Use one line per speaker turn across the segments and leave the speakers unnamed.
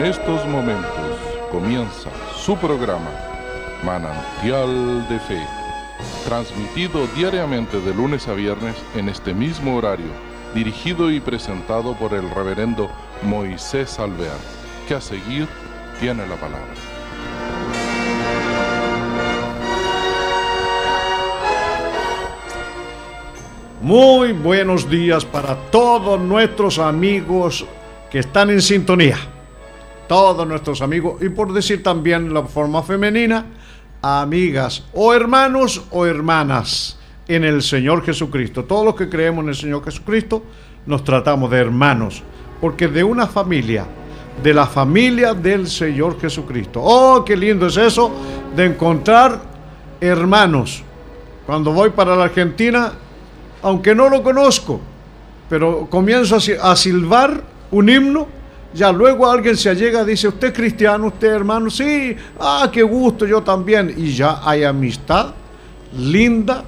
En estos momentos comienza su programa Manantial de Fe, transmitido diariamente de lunes a viernes en este mismo horario, dirigido y presentado por el reverendo Moisés Alvear, que a seguir tiene la palabra.
Muy buenos días para todos nuestros amigos que están en sintonía. Todos nuestros amigos, y por decir también la forma femenina, amigas o hermanos o hermanas en el Señor Jesucristo. Todos los que creemos en el Señor Jesucristo nos tratamos de hermanos, porque de una familia, de la familia del Señor Jesucristo. Oh, qué lindo es eso de encontrar hermanos. Cuando voy para la Argentina, aunque no lo conozco, pero comienzo a silbar un himno, ya luego alguien se allega, dice, ¿usted es cristiano, usted hermano? Sí, ah, qué gusto, yo también. Y ya hay amistad linda,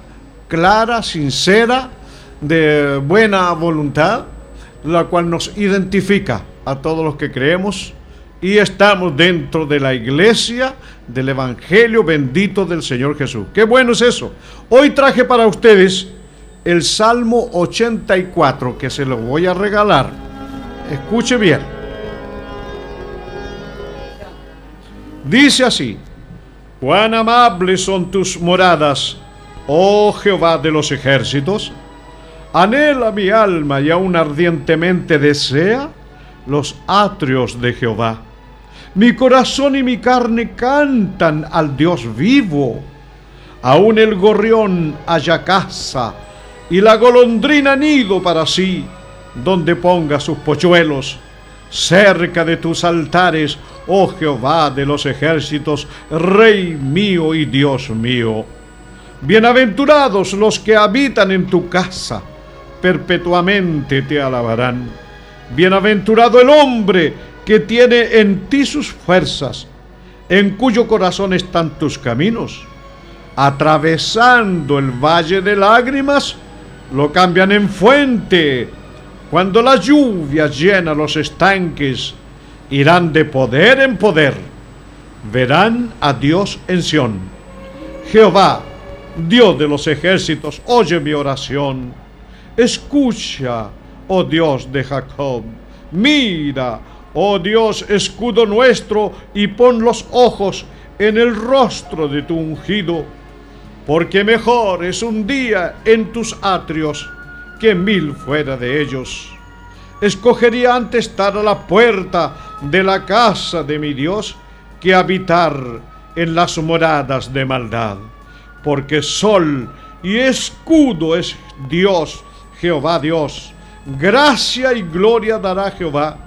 clara, sincera, de buena voluntad, la cual nos identifica a todos los que creemos y estamos dentro de la iglesia del Evangelio bendito del Señor Jesús. Qué bueno es eso. Hoy traje para ustedes el Salmo 84, que se lo voy a regalar. Escuche bien. Dice así, cuán amables son tus moradas, oh Jehová de los ejércitos. Anhela mi alma y aún ardientemente desea los atrios de Jehová. Mi corazón y mi carne cantan al Dios vivo. Aún el gorrión haya casa y la golondrina nido para sí, donde ponga sus pochuelos. Cerca de tus altares, oh Jehová de los ejércitos, Rey mío y Dios mío. Bienaventurados los que habitan en tu casa, perpetuamente te alabarán. Bienaventurado el hombre que tiene en ti sus fuerzas, en cuyo corazón están tus caminos. Atravesando el valle de lágrimas, lo cambian en fuente. Cuando la lluvia llena los estanques, irán de poder en poder. Verán a Dios en Sión. Jehová, Dios de los ejércitos, oye mi oración. Escucha, oh Dios de Jacob. Mira, oh Dios, escudo nuestro, y pon los ojos en el rostro de tu ungido porque mejor es un día en tus atrios que mil fuera de ellos. Escogería antes estar a la puerta de la casa de mi Dios que habitar en las moradas de maldad, porque sol y escudo es Dios, Jehová Dios. Gracia y gloria dará Jehová.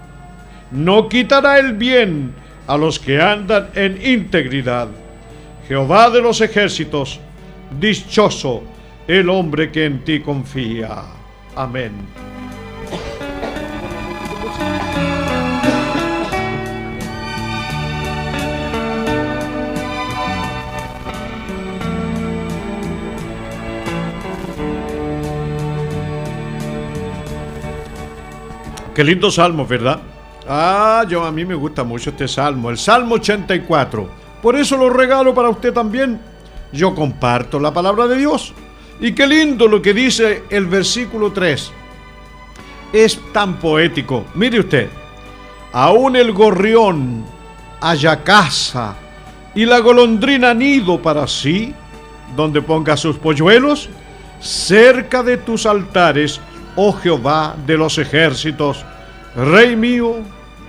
No quitará el bien a los que andan en integridad. Jehová de los ejércitos, Dichoso el hombre que en ti confía. Amén. Qué lindo salmo, ¿verdad? Ah, yo a mí me gusta mucho este salmo, el Salmo 84. Por eso lo regalo para usted también yo comparto la palabra de Dios. Y qué lindo lo que dice el versículo 3. Es tan poético. Mire usted, aún el gorrión haya casa y la golondrina nido para sí, donde ponga sus polluelos, cerca de tus altares, oh Jehová de los ejércitos, Rey mío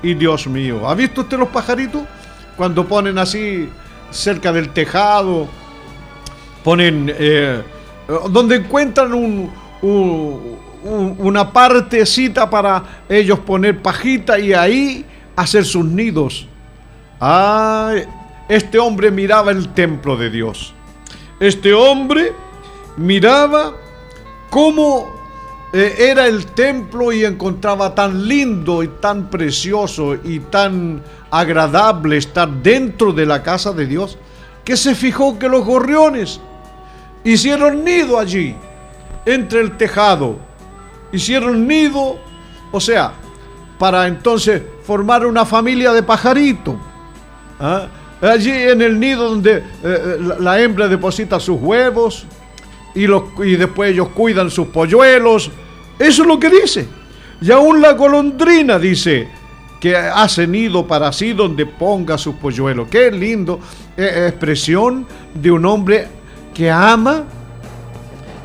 y Dios mío. ¿Ha visto usted los pajaritos? Cuando ponen así cerca del tejado ponen, eh, donde encuentran un, una partecita para ellos poner pajita y ahí hacer sus nidos. este hombre miraba el templo de Dios. Este hombre miraba cómo eh, era el templo y encontraba tan lindo y tan precioso y tan agradable estar dentro de la casa de Dios que se fijó que los gorriones Hicieron nido allí, entre el tejado. Hicieron nido, o sea, para entonces formar una familia de pajaritos. ¿ah? Allí en el nido donde eh, la, hembra deposita sus huevos y, los, y después ellos cuidan sus polluelos. Eso es lo que dice. Y aún la golondrina dice que hace nido para sí donde ponga sus polluelos. Qué lindo eh, expresión de un hombre que ama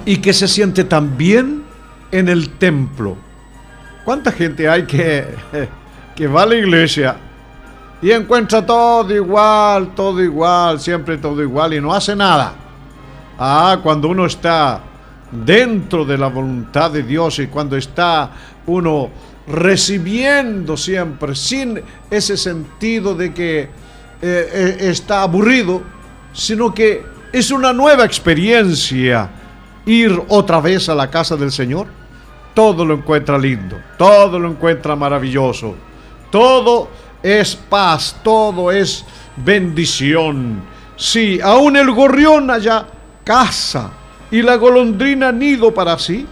y que se siente tan bien en el templo. ¿Cuánta gente hay que, que va a la iglesia y encuentra todo igual, todo igual, siempre todo igual y no hace nada? Ah, cuando uno está dentro de la voluntad de Dios y cuando está uno recibiendo siempre, sin ese sentido de que eh, eh, está aburrido, sino que es una nueva experiencia ir otra vez a la casa del Señor. Todo lo encuentra lindo, todo lo encuentra maravilloso, todo es paz, todo es bendición. Sí, aún el gorrión allá casa y la golondrina nido para sí,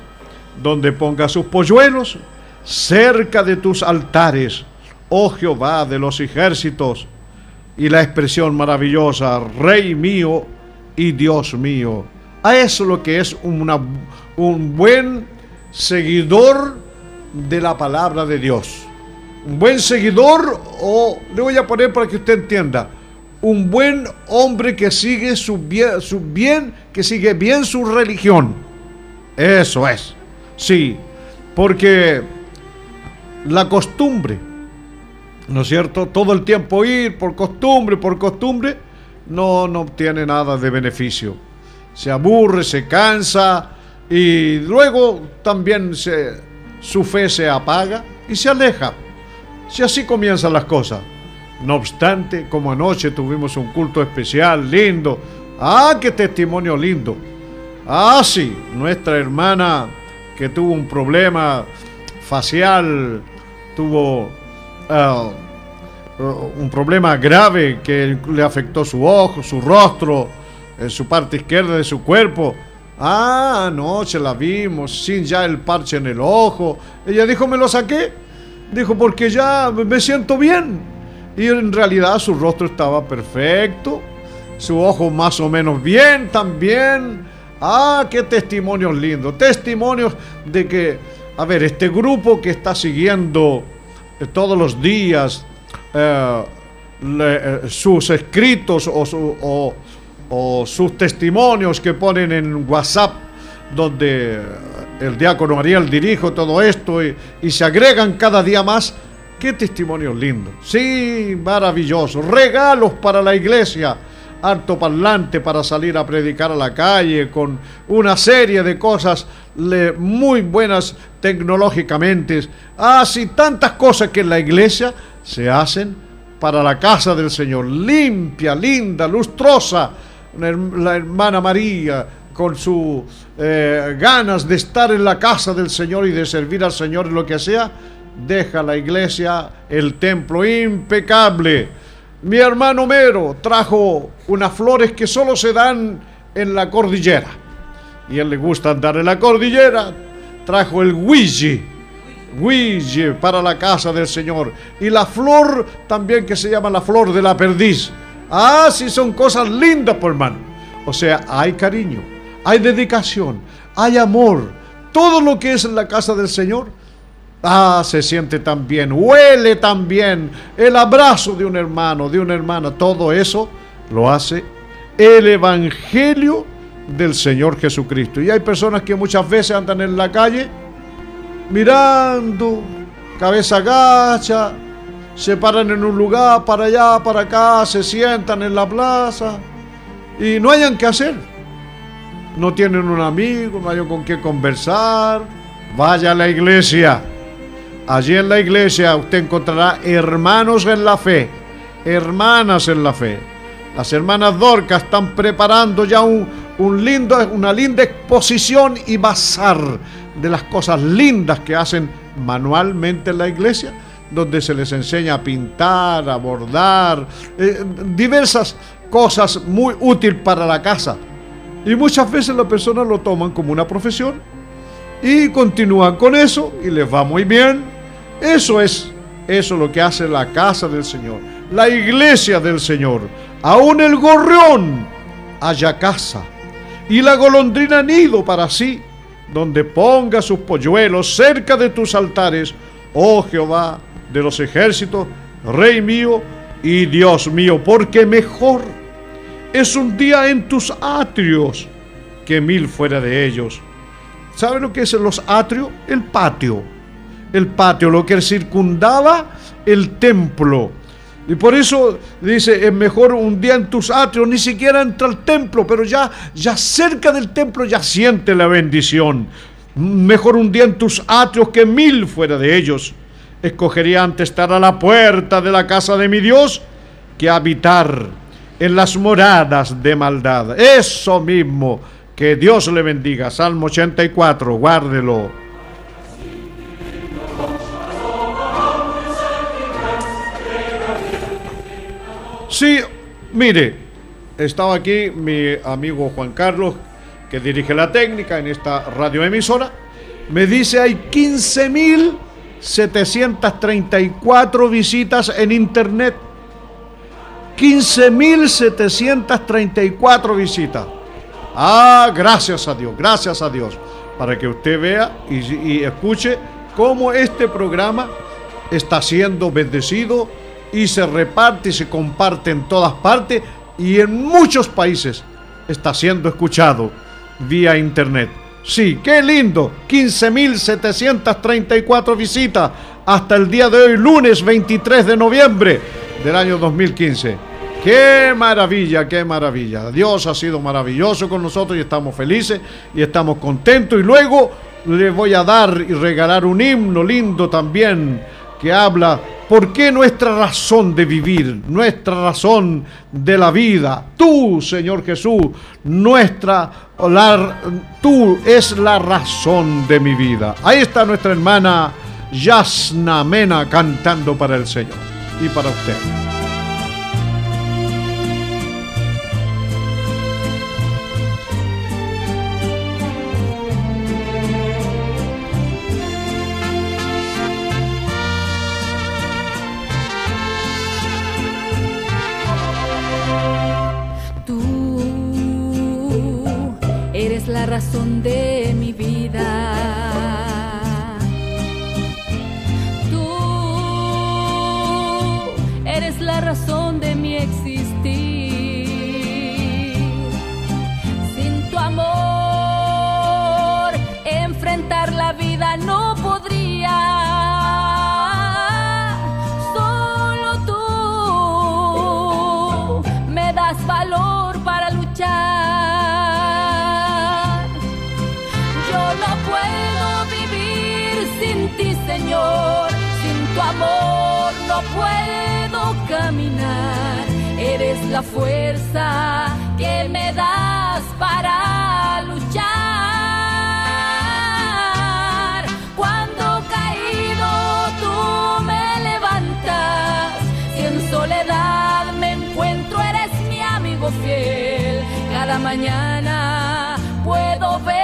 donde ponga sus polluelos cerca de tus altares, oh Jehová de los ejércitos, y la expresión maravillosa, Rey mío y Dios mío. A eso lo que es un buen seguidor de la palabra de Dios. Un buen seguidor, o le voy a poner para que usted entienda, un buen hombre que sigue su bien, su bien, que sigue bien su religión. Eso es. Sí, porque la costumbre, ¿no es cierto? Todo el tiempo ir por costumbre, por costumbre, no, no obtiene nada de beneficio. Se aburre, se cansa y luego también su fe se apaga y se aleja. Si así comienzan las cosas. No obstante, como anoche tuvimos un culto especial, lindo. Ah, qué testimonio lindo. Ah, sí, nuestra hermana que tuvo un problema facial, tuvo uh, un problema grave que le afectó su ojo, su rostro, en su parte izquierda de su cuerpo. Ah, anoche la vimos sin ya el parche en el ojo. Ella dijo, me lo saqué. Dijo, porque ya me siento bien. Y en realidad su rostro estaba perfecto, su ojo más o menos bien también. Ah, qué testimonios lindos. Testimonios de que, a ver, este grupo que está siguiendo eh, todos los días eh, eh, sus escritos o, sus testimonios que ponen en WhatsApp, donde el diácono Ariel dirijo todo esto y, se agregan cada día más. Qué testimonios lindos. Sí, maravilloso. Regalos para la iglesia harto parlante para salir a predicar a la calle, con una serie de cosas muy buenas tecnológicamente. Así tantas cosas que en la iglesia se hacen para la casa del Señor. Limpia, linda, lustrosa. La hermana María con sus eh, ganas de estar en la casa del Señor y de servir al Señor en lo que sea, deja la iglesia, el templo impecable mi hermano Mero trajo unas flores que solo se dan en la cordillera. Y él le gusta andar en la cordillera. Trajo el Ouija. Ouija para la casa del Señor. Y la flor también que se llama la flor de la perdiz. Ah, sí, son cosas lindas, por hermano. O sea, hay cariño, hay dedicación, hay amor. Todo lo que es en la casa del Señor Ah, se siente tan bien, huele tan bien, el abrazo de un hermano, de una hermana, todo eso lo hace el Evangelio del Señor Jesucristo. Y hay personas que muchas veces andan en la calle mirando, cabeza gacha, se paran en un lugar para allá, para acá, se sientan en la plaza y no hayan que hacer. No tienen un amigo, no hay con qué conversar. Vaya a la iglesia Allí en la iglesia usted encontrará hermanos en la fe, hermanas en la fe. Las hermanas Dorcas están preparando ya un, lindo, una linda exposición y bazar de las cosas lindas que hacen manualmente en la iglesia, donde se les enseña a pintar, a bordar, eh, diversas cosas muy útiles para la casa. Y muchas veces las personas lo toman como una profesión y continúan con eso y les va muy bien Eso es, eso es lo que hace la casa del Señor, la iglesia del Señor. Aún el gorrión haya casa y la golondrina nido para sí, donde ponga sus polluelos cerca de tus altares, oh Jehová de los ejércitos, Rey mío y Dios mío, porque mejor es un día en tus atrios que mil fuera de ellos. ¿Sabe lo que es los atrios? El patio. El patio, lo que circundaba el templo. Y por eso dice, es mejor un día en tus atrios, ni siquiera entra al templo, pero ya, ya cerca del templo ya siente la bendición. Mejor un día en tus atrios que mil fuera de ellos. Escogería antes estar a la puerta de la casa de mi Dios que habitar en las moradas de maldad. Eso mismo, que Dios le bendiga. Salmo 84, guárdelo. Sí, mire, estaba aquí mi amigo Juan Carlos, que dirige la técnica en esta radioemisora. Me dice hay 15.734 visitas en internet. 15.734 visitas. Ah, gracias a Dios, gracias a Dios. Para que usted vea y, y escuche cómo este programa está siendo bendecido y se reparte y se comparte en todas partes y en muchos países está siendo escuchado vía internet. Sí, qué lindo. 15.734 visitas hasta el día de hoy, lunes 23 de noviembre del año 2015. Qué maravilla, qué maravilla. Dios ha sido maravilloso con nosotros y estamos felices y estamos contentos. Y luego le voy a dar y regalar un himno lindo también que habla por qué nuestra razón de vivir, nuestra razón de la vida, tú, Señor Jesús, nuestra, tú es la razón de mi vida. Ahí está nuestra hermana Yasna Mena cantando para el Señor y para usted.
La fuerza que me das para luchar. Cuando caído tú me levantas. Si en soledad me encuentro, eres mi amigo fiel. Cada mañana puedo ver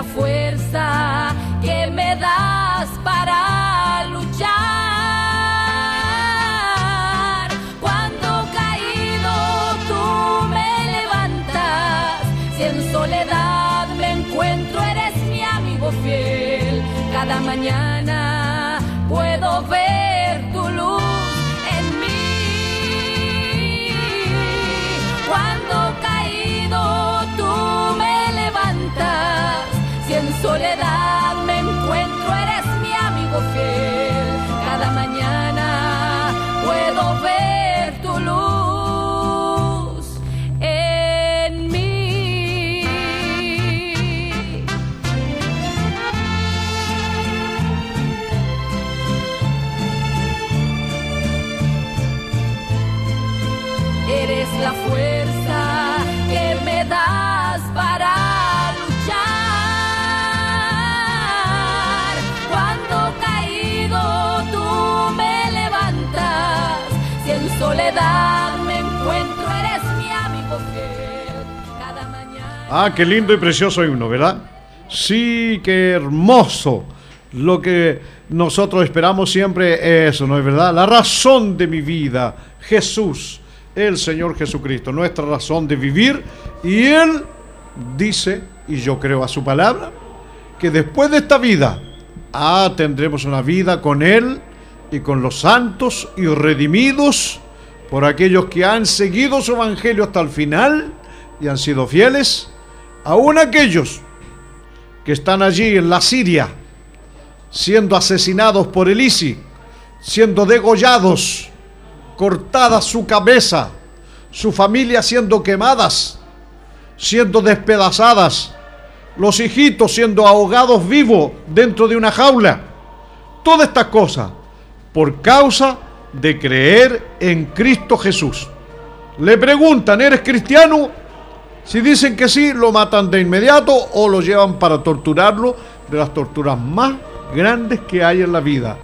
la fuerza que me das para luchar. Cuando caído tú me levantas, si en soledad me encuentro, eres mi amigo fiel. Cada mañana
Ah, qué lindo y precioso himno, ¿verdad? Sí, qué hermoso. Lo que nosotros esperamos siempre es eso, ¿no es verdad? La razón de mi vida, Jesús, el Señor Jesucristo, nuestra razón de vivir. Y Él dice, y yo creo a su palabra, que después de esta vida, ah, tendremos una vida con Él y con los santos y redimidos por aquellos que han seguido su evangelio hasta el final y han sido fieles, aún aquellos que están allí en la Siria, siendo asesinados por el ISI, siendo degollados, cortada su cabeza, su familia siendo quemadas, siendo despedazadas, los hijitos siendo ahogados vivos dentro de una jaula. Todas estas cosas por causa de creer en Cristo Jesús. Le preguntan, ¿eres cristiano? Si dicen que sí, lo matan de inmediato o lo llevan para torturarlo de las torturas más grandes que hay en la vida.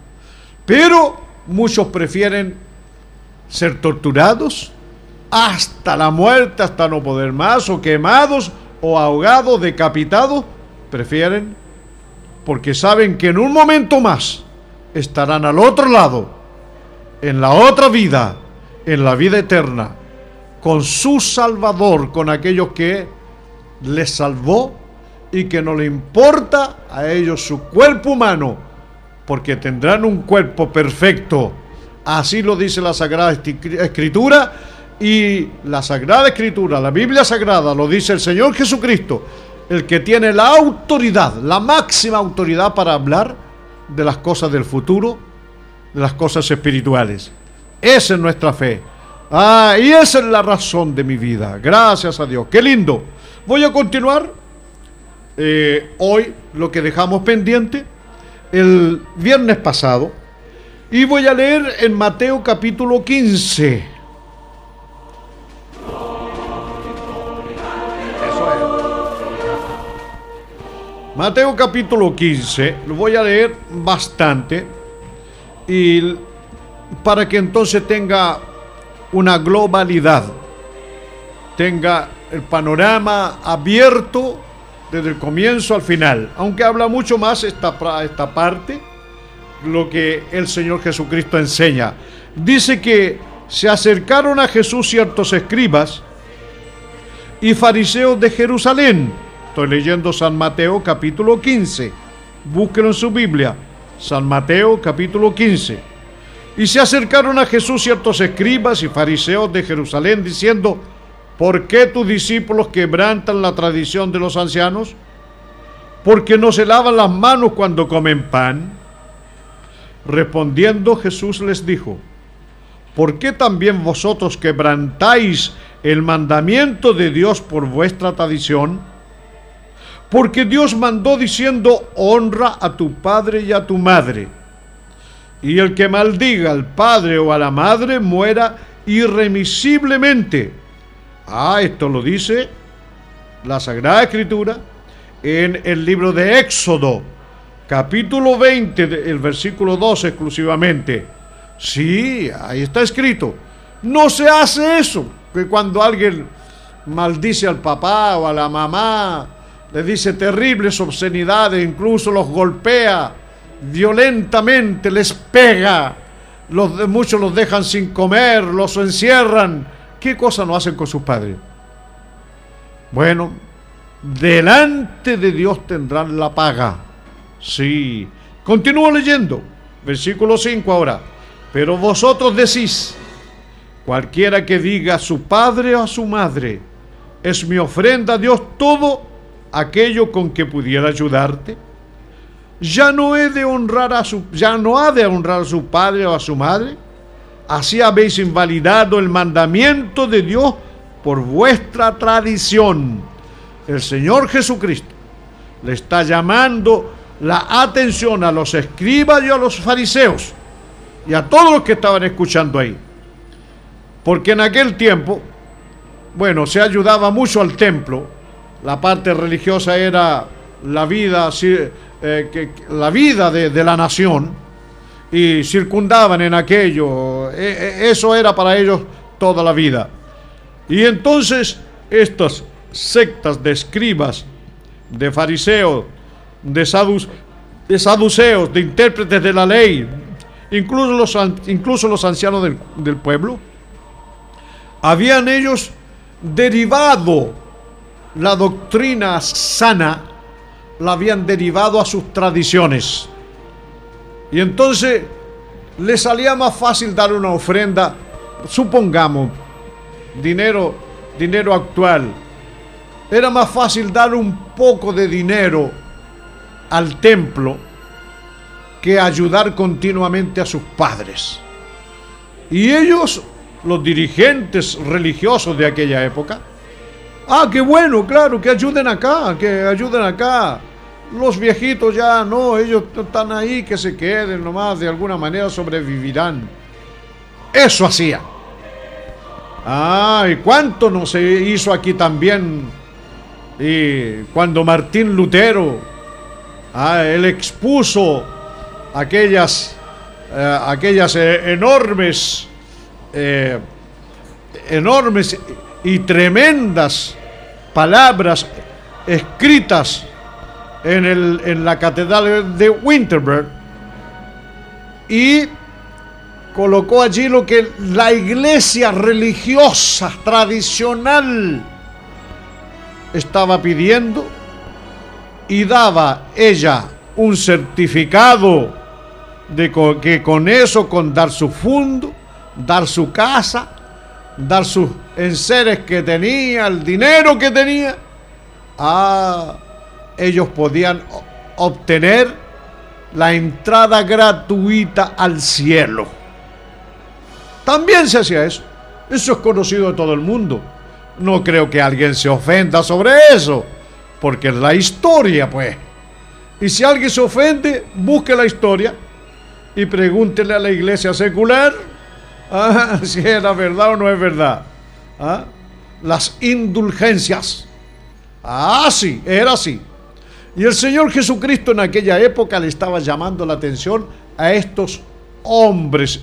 Pero muchos prefieren ser torturados hasta la muerte, hasta no poder más, o quemados, o ahogados, decapitados, prefieren porque saben que en un momento más estarán al otro lado, en la otra vida, en la vida eterna, con su Salvador, con aquellos que les salvó y que no le importa a ellos su cuerpo humano, porque tendrán un cuerpo perfecto. Así lo dice la Sagrada Escritura y la Sagrada Escritura, la Biblia Sagrada, lo dice el Señor Jesucristo, el que tiene la autoridad, la máxima autoridad para hablar de las cosas del futuro, de las cosas espirituales. Esa es nuestra fe. Ah, y esa es la razón de mi vida. Gracias a Dios. Qué lindo. Voy a continuar eh, hoy lo que dejamos pendiente el viernes pasado y voy a leer en Mateo capítulo 15. Mateo capítulo 15, lo voy a leer bastante y para que entonces tenga una globalidad, tenga el panorama abierto desde el comienzo al final, aunque habla mucho más esta, esta parte, lo que el Señor Jesucristo enseña. Dice que se acercaron a Jesús ciertos escribas y fariseos de Jerusalén. Estoy leyendo San Mateo capítulo 15. Búsquenlo en su Biblia. San Mateo capítulo 15. Y se acercaron a Jesús ciertos escribas y fariseos de Jerusalén diciendo, ¿por qué tus discípulos quebrantan la tradición de los ancianos? Porque no se lavan las manos cuando comen pan. Respondiendo Jesús les dijo, ¿por qué también vosotros quebrantáis el mandamiento de Dios por vuestra tradición? Porque Dios mandó diciendo, honra a tu padre y a tu madre. Y el que maldiga al padre o a la madre muera irremisiblemente. Ah, esto lo dice la Sagrada Escritura en el libro de Éxodo, capítulo 20, de- el versículo 12 exclusivamente. Sí, ahí está escrito. No se hace eso, que cuando alguien maldice al papá o a la mamá, le dice terribles obscenidades, incluso los golpea violentamente, les pega, los, muchos los dejan sin comer, los encierran. ¿Qué cosa no hacen con sus padres? Bueno, delante de Dios tendrán la paga. Sí. Continúo leyendo. Versículo 5 ahora. Pero vosotros decís, cualquiera que diga a su padre o a su madre, es mi ofrenda a Dios todo aquello con que pudiera ayudarte. Ya no de honrar a su, ya no ha de honrar a su padre o a su madre. Así habéis invalidado el mandamiento de Dios por vuestra tradición. El Señor Jesucristo le está llamando la atención a los escribas y a los fariseos y a todos los que estaban escuchando ahí. Porque en aquel tiempo, bueno, se ayudaba mucho al templo. La parte religiosa era la vida, eh, que, la vida de, la nación y circundaban en aquello. E, e, eso era para ellos toda la vida. Y entonces estas sectas de escribas, de fariseos, de, de saduceos, de intérpretes de la ley, incluso los, incluso los ancianos del, del pueblo, habían ellos derivado la doctrina sana, la habían derivado a sus tradiciones. Y entonces le salía más fácil dar una ofrenda, supongamos, dinero, dinero actual. Era más fácil dar un poco de dinero al templo que ayudar continuamente a sus padres. Y ellos, los dirigentes religiosos de aquella época, ah, qué bueno, claro, que ayuden acá, que ayuden acá. Los viejitos ya no, ellos están ahí, que se queden nomás, de alguna manera sobrevivirán. Eso hacía. Ah, y cuánto no se hizo aquí también. Y cuando Martín Lutero Ah, él expuso aquellas, eh, aquellas eh, enormes, eh, enormes y tremendas palabras escritas en, el, en la catedral de Winterberg y colocó allí lo que la iglesia religiosa tradicional estaba pidiendo y daba ella un certificado de que con eso, con dar su fondo, dar su casa, dar sus enseres que tenía, el dinero que tenía, ah, ellos podían obtener la entrada gratuita al cielo. También se hacía eso. Eso es conocido de todo el mundo. No creo que alguien se ofenda sobre eso porque es la historia, pues. Y si alguien se ofende, busque la historia y pregúntele a la iglesia secular ah, si era verdad o no es verdad. Ah, las indulgencias. Ah, sí, era así. Y el Señor Jesucristo en aquella época le estaba llamando la atención a estos hombres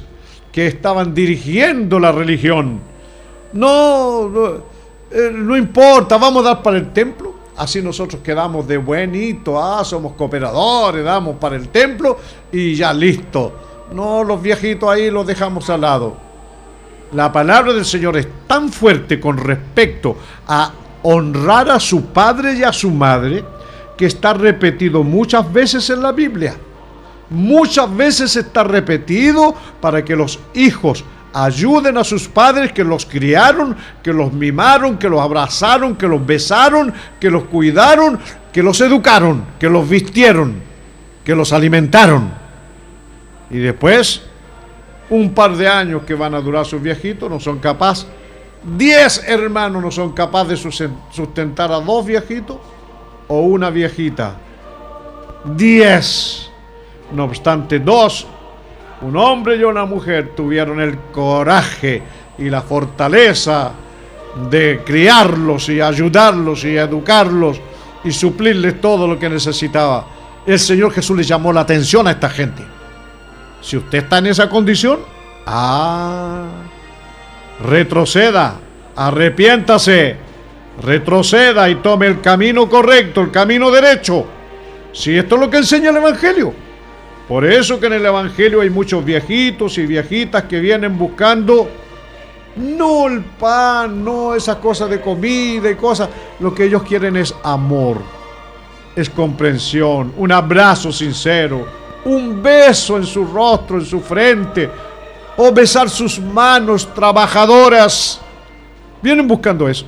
que estaban dirigiendo la religión. No, no, eh, no importa, vamos a dar para el templo así nosotros quedamos de buenito, ah, somos cooperadores, damos para el templo y ya listo. No, los viejitos ahí los dejamos al lado. La palabra del Señor es tan fuerte con respecto a honrar a su padre y a su madre que está repetido muchas veces en la Biblia. Muchas veces está repetido para que los hijos ayuden a sus padres que los criaron, que los mimaron, que los abrazaron, que los besaron, que los cuidaron, que los educaron, que los vistieron, que los alimentaron. Y después, un par de años que van a durar sus viejitos, no son capaces. Diez hermanos no son capaces de sustentar a dos viejitos o una viejita. Diez. No obstante, dos un hombre y una mujer tuvieron el coraje y la fortaleza de criarlos y ayudarlos y educarlos y suplirles todo lo que necesitaba. El Señor Jesús le llamó la atención a esta gente. Si usted está en esa condición, ah, retroceda, arrepiéntase, retroceda y tome el camino correcto, el camino derecho. Si esto es lo que enseña el Evangelio. Por eso que en el Evangelio hay muchos viejitos y viejitas que vienen buscando no el pan, no esas cosas de comida y cosas. Lo que ellos quieren es amor, es comprensión, un abrazo sincero, un beso en su rostro, en su frente, o besar sus manos trabajadoras. Vienen buscando eso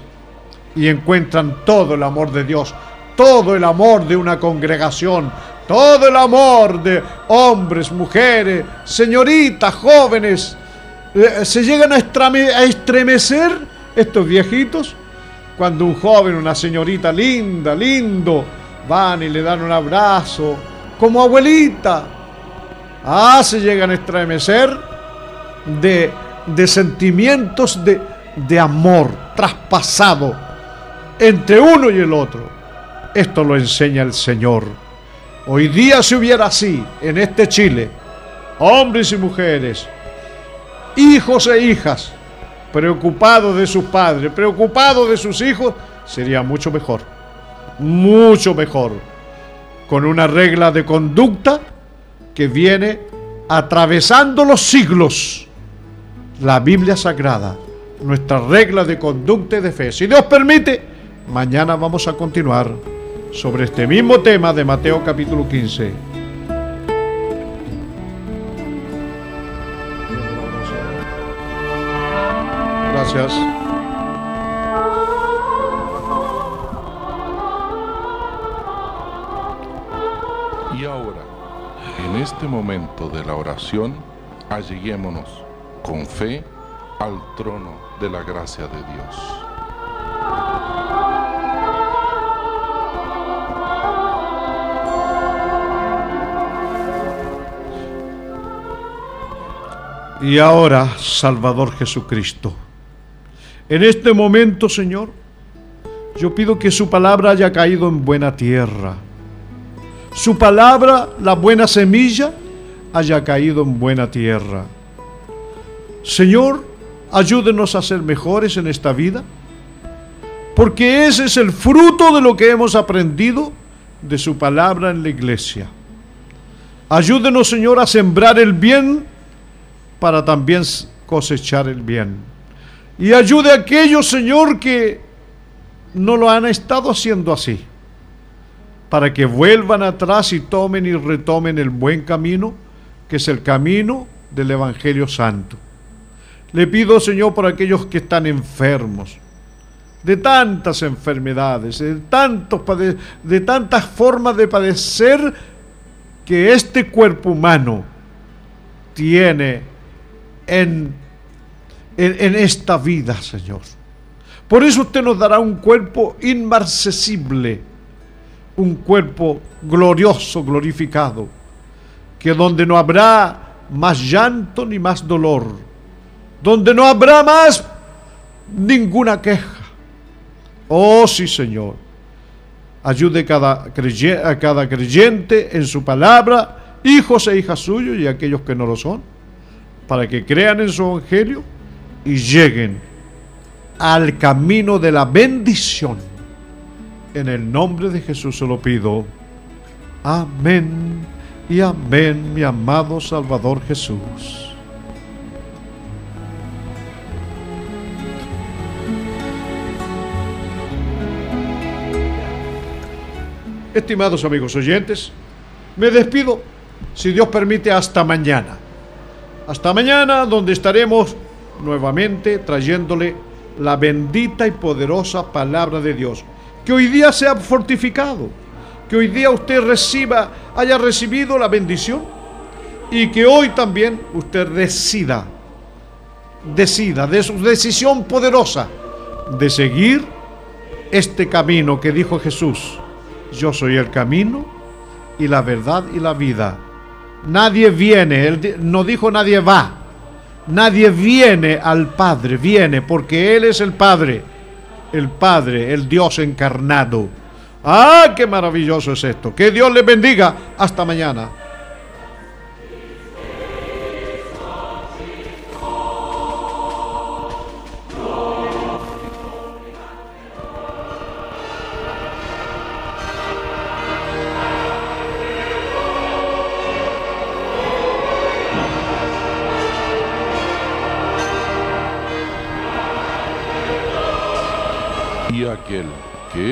y encuentran todo el amor de Dios, todo el amor de una congregación, todo el amor de hombres, mujeres, señoritas, jóvenes. Eh, se llegan a, estremecer estos viejitos cuando un joven, una señorita linda, lindo, van y le dan un abrazo, como abuelita. Ah, se llegan a estremecer de, sentimientos de amor traspasado entre uno y el otro. Esto lo enseña el Señor. Hoy día si hubiera así, en este Chile, hombres y mujeres, hijos e hijas, preocupados de sus padres, preocupados de sus hijos, sería mucho mejor. Mucho mejor. Con una regla de conducta que viene atravesando los siglos. La Biblia Sagrada, nuestra regla de conducta y de fe. Si Dios permite, Mañana vamos a continuar sobre este mismo tema de Mateo capítulo 15. Gracias.
Y ahora, en este momento de la oración, alleguémonos con fe al trono de la gracia de Dios.
Y ahora, Salvador Jesucristo, en este momento, Señor, yo pido que su palabra haya caído en buena tierra. Su palabra, la buena semilla, haya caído en buena tierra. Señor, ayúdenos a ser mejores en esta vida, porque ese es el fruto de lo que hemos aprendido de su palabra en la iglesia. Ayúdenos, Señor, a sembrar el bien para también cosechar el bien. Y ayude a aquellos, Señor, que no lo han estado haciendo así, para que vuelvan atrás y tomen y retomen el buen camino, que es el camino del Evangelio Santo. Le pido, Señor, por aquellos que están enfermos, de tantas enfermedades, de, tantos de tantas formas de padecer que este cuerpo humano tiene en, en, esta vida, Señor. Por eso usted nos dará un cuerpo inmarcesible, un cuerpo glorioso, glorificado, que donde no habrá más llanto ni más dolor, donde no habrá más ninguna queja. Oh sí, Señor. Ayude cada a cada creyente en su palabra, hijos e hijas suyos y aquellos que no lo son para que crean en su evangelio y lleguen al camino de la bendición. En el nombre de Jesús se lo pido. Amén y amén, mi amado Salvador Jesús. Estimados amigos oyentes, me despido, si Dios permite, hasta mañana. Hasta mañana, donde estaremos nuevamente trayéndole la bendita y poderosa palabra de Dios. Que hoy día sea fortificado, que hoy día usted reciba, haya recibido la bendición y que hoy también usted decida, decida de su decisión poderosa de seguir este camino que dijo Jesús. Yo soy el camino y la verdad y la vida. Nadie viene, él no dijo nadie va. Nadie viene al Padre, viene porque Él es el Padre, el Padre, el Dios encarnado. ¡Ah, qué maravilloso es esto! Que Dios les bendiga. Hasta mañana.